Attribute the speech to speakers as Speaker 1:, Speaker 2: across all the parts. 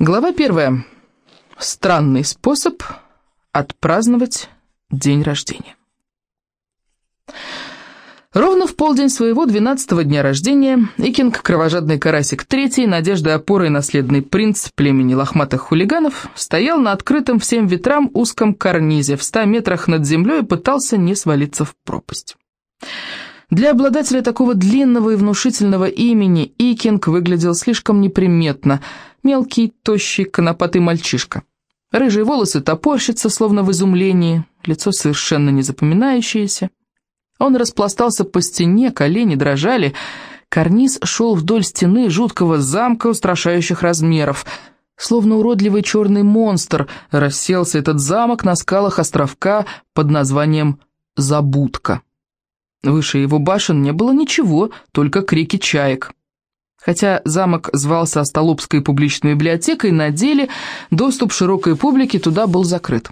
Speaker 1: Глава первая. Странный способ отпраздновать день рождения. Ровно в полдень своего двенадцатого дня рождения Икинг, кровожадный карасик третий, надежда опоры и наследный принц племени лохматых хулиганов, стоял на открытом всем ветрам узком карнизе в ста метрах над землей и пытался не свалиться в пропасть. Для обладателя такого длинного и внушительного имени Икинг выглядел слишком неприметно – Мелкий, тощий, конопатый мальчишка. Рыжие волосы топорщатся, словно в изумлении, лицо совершенно незапоминающееся. Он распластался по стене, колени дрожали. Карниз шел вдоль стены жуткого замка устрашающих размеров. Словно уродливый черный монстр расселся этот замок на скалах островка под названием Забудка. Выше его башен не было ничего, только крики чаек. Хотя замок звался Остолопской публичной библиотекой, на деле доступ широкой публики туда был закрыт.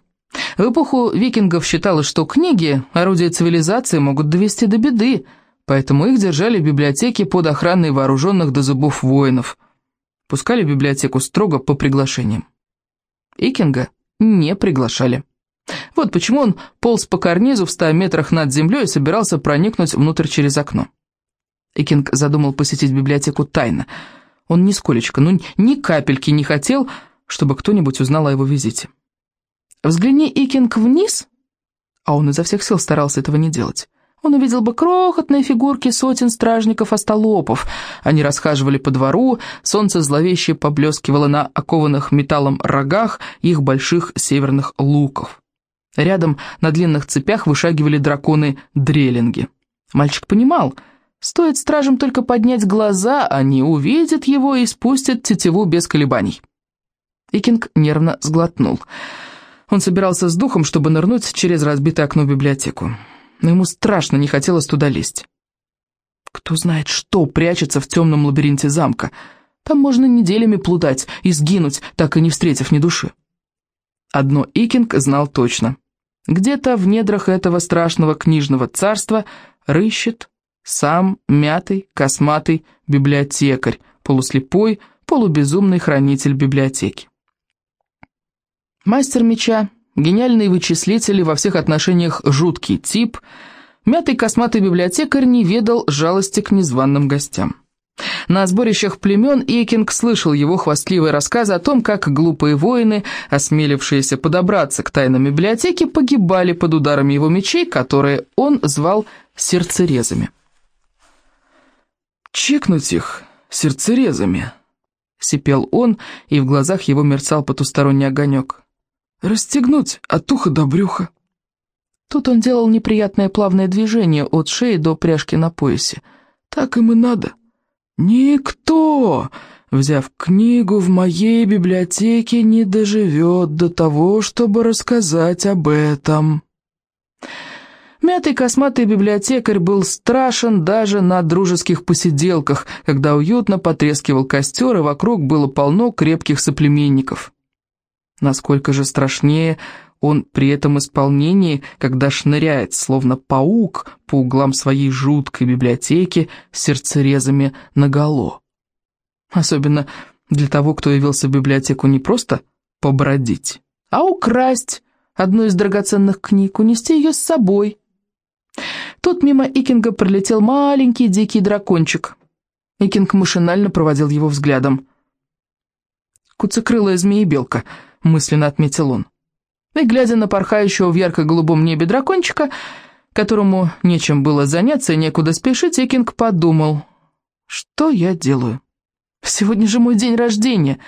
Speaker 1: В эпоху викингов считалось, что книги, орудия цивилизации, могут довести до беды, поэтому их держали в библиотеке под охраной вооруженных до зубов воинов. Пускали в библиотеку строго по приглашениям. Икинга не приглашали. Вот почему он полз по карнизу в ста метрах над землей и собирался проникнуть внутрь через окно. Экинг задумал посетить библиотеку тайно. Он нисколечко, ну ни капельки не хотел, чтобы кто-нибудь узнал о его визите. Взгляни Икинг вниз, а он изо всех сил старался этого не делать. Он увидел бы крохотные фигурки сотен стражников-остолопов. Они расхаживали по двору, солнце зловеще поблескивало на окованных металлом рогах их больших северных луков. Рядом на длинных цепях вышагивали драконы-дрелинги. Мальчик понимал — Стоит стражам только поднять глаза, они увидят его и спустят тетиву без колебаний. Икинг нервно сглотнул. Он собирался с духом, чтобы нырнуть через разбитое окно в библиотеку. Но ему страшно не хотелось туда лезть. Кто знает, что прячется в темном лабиринте замка. Там можно неделями плутать и сгинуть, так и не встретив ни души. Одно Икинг знал точно. Где-то в недрах этого страшного книжного царства рыщет сам мятый, косматый библиотекарь, полуслепой, полубезумный хранитель библиотеки. Мастер меча, гениальный вычислитель и во всех отношениях жуткий тип, мятый косматый библиотекарь не ведал жалости к незваным гостям. На сборищах племен Икинг слышал его хвастливые рассказы о том, как глупые воины, осмелившиеся подобраться к тайнам библиотеки, погибали под ударами его мечей, которые он звал сердцерезами. «Чекнуть их сердцерезами», — сипел он, и в глазах его мерцал потусторонний огонек. «Расстегнуть от уха до брюха». Тут он делал неприятное плавное движение от шеи до пряжки на поясе. «Так им и надо». «Никто, взяв книгу в моей библиотеке, не доживет до того, чтобы рассказать об этом». Мятый косматый библиотекарь был страшен даже на дружеских посиделках, когда уютно потрескивал костер, и вокруг было полно крепких соплеменников. Насколько же страшнее он при этом исполнении, когда шныряет, словно паук, по углам своей жуткой библиотеки с сердцерезами наголо. Особенно для того, кто явился в библиотеку не просто побродить, а украсть одну из драгоценных книг, унести ее с собой – Тут мимо Икинга пролетел маленький дикий дракончик. Икинг машинально проводил его взглядом. «Куцекрылая змеебелка», — мысленно отметил он. И, глядя на порхающего в ярко-голубом небе дракончика, которому нечем было заняться и некуда спешить, Икинг подумал, «Что я делаю? Сегодня же мой день рождения.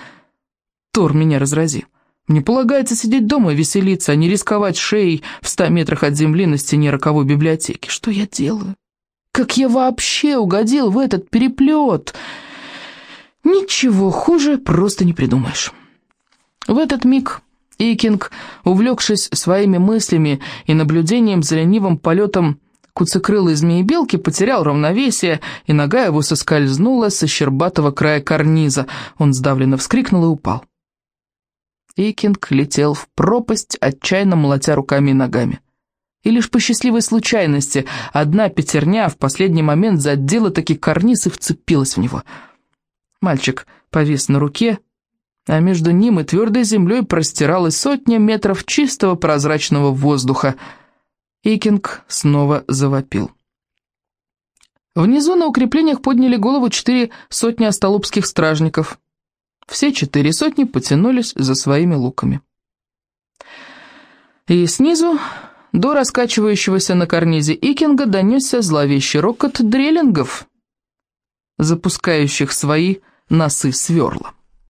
Speaker 1: Тор меня разрази». Мне полагается сидеть дома и веселиться, а не рисковать шеей в ста метрах от земли на стене роковой библиотеки. Что я делаю? Как я вообще угодил в этот переплет? Ничего хуже просто не придумаешь. В этот миг Икинг, увлекшись своими мыслями и наблюдением за ленивым полетом куцекрылой змеи-белки, потерял равновесие, и нога его соскользнула со щербатого края карниза. Он сдавленно вскрикнул и упал. Икинг летел в пропасть, отчаянно молотя руками и ногами. И лишь по счастливой случайности одна пятерня в последний момент задела таки карниз и вцепилась в него. Мальчик повис на руке, а между ним и твердой землей простиралась сотня метров чистого прозрачного воздуха. Икинг снова завопил. Внизу на укреплениях подняли голову четыре сотни остолопских стражников. Все четыре сотни потянулись за своими луками. И снизу до раскачивающегося на карнизе Икинга донесся зловещий рокот дрелингов, запускающих свои носы сверла.